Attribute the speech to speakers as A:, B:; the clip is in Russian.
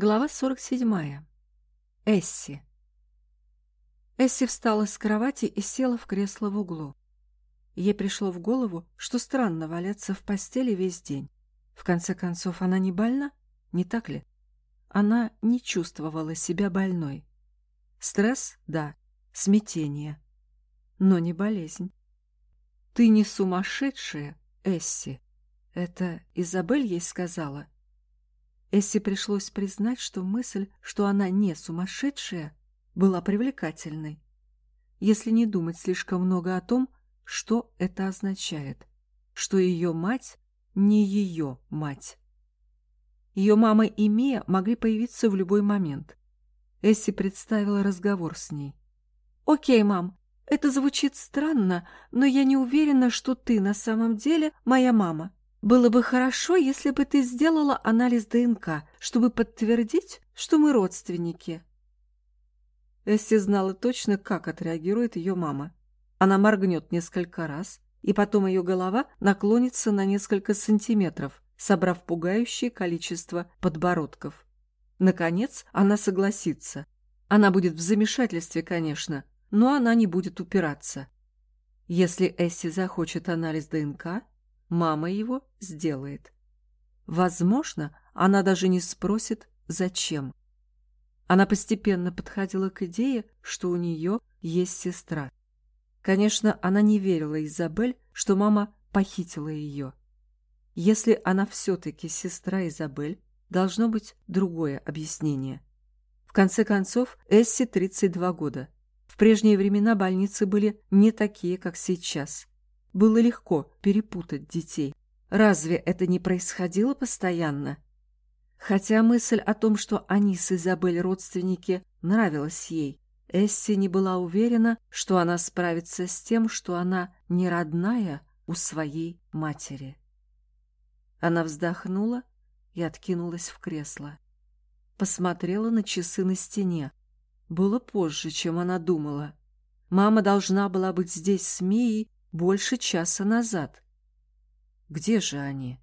A: Глава 47. Эсси. Эсси встала с кровати и села в кресло в углу. Ей пришло в голову, что странно валяться в постели весь день. В конце концов, она не больна, не так ли? Она не чувствовала себя больной. Стресс — да, смятение, но не болезнь. «Ты не сумасшедшая, Эсси!» Это Изабель ей сказала — Эсси пришлось признать, что мысль, что она не сумасшедшая, была привлекательной. Если не думать слишком много о том, что это означает, что ее мать не ее мать. Ее мама и Мия могли появиться в любой момент. Эсси представила разговор с ней. «Окей, мам, это звучит странно, но я не уверена, что ты на самом деле моя мама. Было бы хорошо, если бы ты сделала анализ ДНК, чтобы подтвердить, что мы родственники. Эсси знала точно, как отреагирует ее мама. Она моргнет несколько раз, и потом ее голова наклонится на несколько сантиметров, собрав пугающее количество подбородков. Наконец, она согласится. Она будет в замешательстве, конечно, но она не будет упираться. Если Эсси захочет анализ ДНК, мама его сделает. Возможно, она даже не спросит, зачем. Она постепенно подходила к идее, что у нее есть сестра. Конечно, она не верила Изабель, что мама похитила ее. Если она все-таки сестра Изабель, должно быть другое объяснение. В конце концов, Эсси 32 года. В прежние времена больницы были не такие, как сейчас. Было легко перепутать детей. Разве это не происходило постоянно? Хотя мысль о том, что они с Изабель родственники, нравилась ей, Эсси не была уверена, что она справится с тем, что она не родная у своей матери. Она вздохнула и откинулась в кресло. Посмотрела на часы на стене. Было позже, чем она думала. Мама должна была быть здесь с Мией больше часа назад. Где же они?